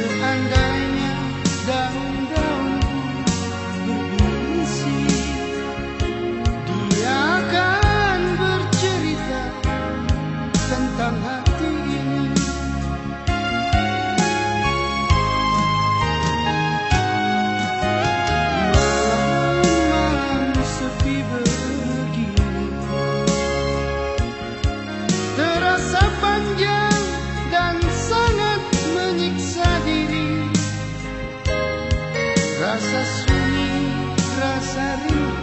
anh seandainya dan rasa sunyi rasa rindu